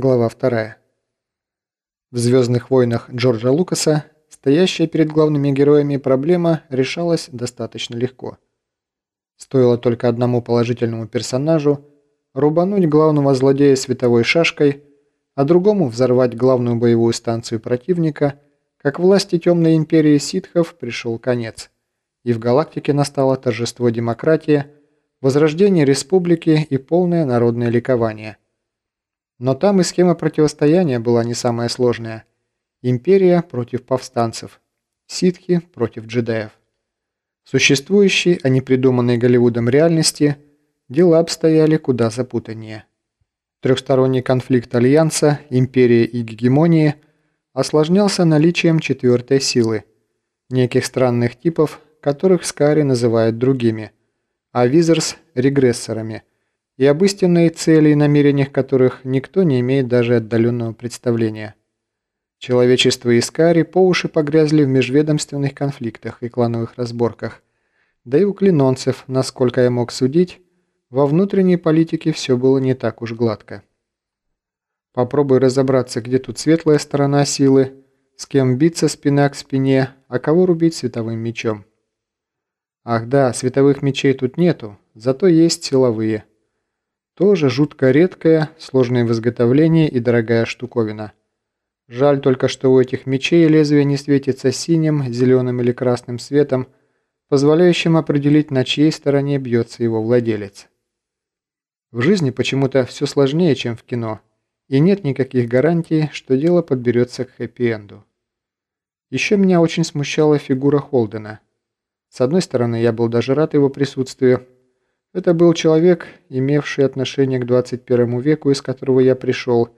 Глава 2. В «Звездных войнах» Джорджа Лукаса стоящая перед главными героями проблема решалась достаточно легко. Стоило только одному положительному персонажу рубануть главного злодея световой шашкой, а другому взорвать главную боевую станцию противника, как власти темной империи ситхов пришел конец, и в галактике настало торжество демократии, возрождение республики и полное народное ликование – но там и схема противостояния была не самая сложная. Империя против повстанцев. Ситхи против джедаев. В существующей, а не придуманной Голливудом реальности, дела обстояли куда запутаннее. Трехсторонний конфликт Альянса, Империи и Гегемонии осложнялся наличием четвертой силы, неких странных типов, которых Скари называют другими, а Визерс – регрессорами – и об истинной цели и намерениях которых никто не имеет даже отдаленного представления. Человечество и Искари по уши погрязли в межведомственных конфликтах и клановых разборках, да и у клинонцев, насколько я мог судить, во внутренней политике все было не так уж гладко. Попробуй разобраться, где тут светлая сторона силы, с кем биться спина к спине, а кого рубить световым мечом. Ах да, световых мечей тут нету, зато есть силовые. Тоже жутко редкая, сложная в изготовлении и дорогая штуковина. Жаль только, что у этих мечей лезвие не светится синим, зеленым или красным светом, позволяющим определить, на чьей стороне бьется его владелец. В жизни почему-то все сложнее, чем в кино, и нет никаких гарантий, что дело подберется к хэппи-энду. Еще меня очень смущала фигура Холдена. С одной стороны, я был даже рад его присутствию, это был человек, имевший отношение к 21 веку, из которого я пришел,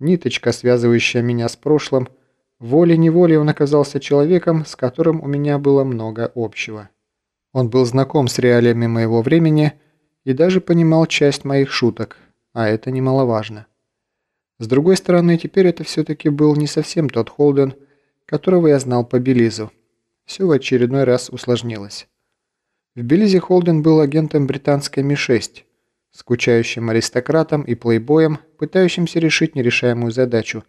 ниточка, связывающая меня с прошлым. Волей-неволей он оказался человеком, с которым у меня было много общего. Он был знаком с реалиями моего времени и даже понимал часть моих шуток, а это немаловажно. С другой стороны, теперь это все-таки был не совсем тот Холден, которого я знал по Белизу. Все в очередной раз усложнилось. В Белизе Холден был агентом британской Ми-6, скучающим аристократом и плейбоем, пытающимся решить нерешаемую задачу,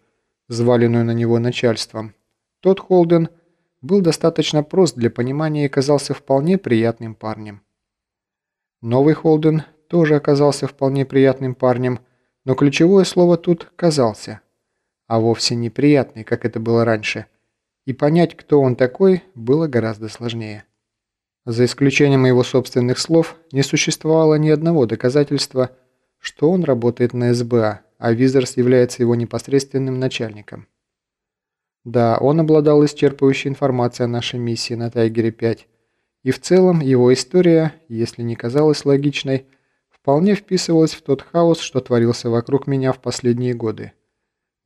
взваленную на него начальством. Тот Холден был достаточно прост для понимания и казался вполне приятным парнем. Новый Холден тоже оказался вполне приятным парнем, но ключевое слово тут «казался», а вовсе неприятный, как это было раньше, и понять, кто он такой, было гораздо сложнее. За исключением его собственных слов, не существовало ни одного доказательства, что он работает на СБА, а Визерс является его непосредственным начальником. Да, он обладал исчерпывающей информацией о нашей миссии на Тайгере-5, и в целом его история, если не казалась логичной, вполне вписывалась в тот хаос, что творился вокруг меня в последние годы.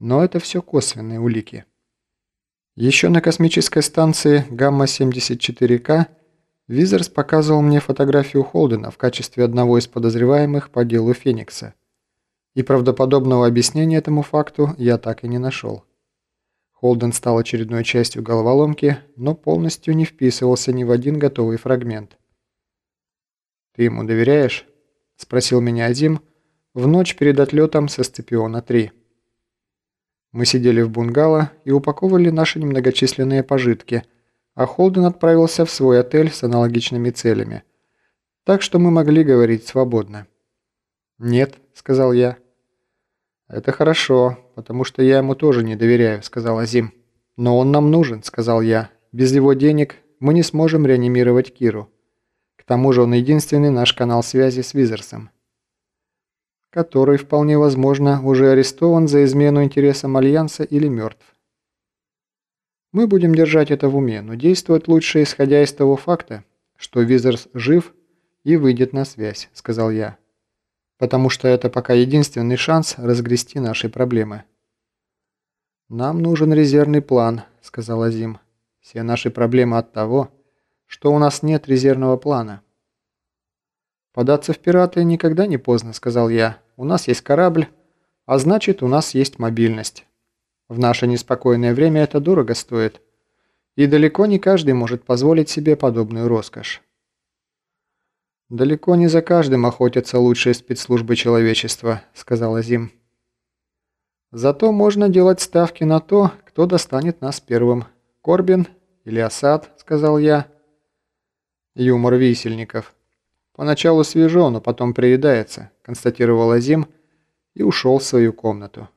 Но это все косвенные улики. Еще на космической станции Гамма-74К Визерс показывал мне фотографию Холдена в качестве одного из подозреваемых по делу Феникса. И правдоподобного объяснения этому факту я так и не нашел. Холден стал очередной частью головоломки, но полностью не вписывался ни в один готовый фрагмент. «Ты ему доверяешь?» – спросил меня Азим в ночь перед отлетом со Сципиона-3. Мы сидели в бунгало и упаковывали наши немногочисленные пожитки – а Холден отправился в свой отель с аналогичными целями. Так что мы могли говорить свободно. «Нет», — сказал я. «Это хорошо, потому что я ему тоже не доверяю», — сказал Азим. «Но он нам нужен», — сказал я. «Без его денег мы не сможем реанимировать Киру. К тому же он единственный наш канал связи с Визерсом, который, вполне возможно, уже арестован за измену интересам Альянса или мертв. Мы будем держать это в уме, но действовать лучше, исходя из того факта, что Визерс жив и выйдет на связь», — сказал я. «Потому что это пока единственный шанс разгрести наши проблемы». «Нам нужен резервный план», — сказал Азим. «Все наши проблемы от того, что у нас нет резервного плана». «Податься в пираты никогда не поздно», — сказал я. «У нас есть корабль, а значит, у нас есть мобильность». В наше неспокойное время это дорого стоит, и далеко не каждый может позволить себе подобную роскошь. «Далеко не за каждым охотятся лучшие спецслужбы человечества», — сказала Зим. Зато можно делать ставки на то, кто достанет нас первым. Корбин или Асад, сказал я. Юмор висельников. Поначалу свежо, но потом приедается, констатировал Азим и ушел в свою комнату.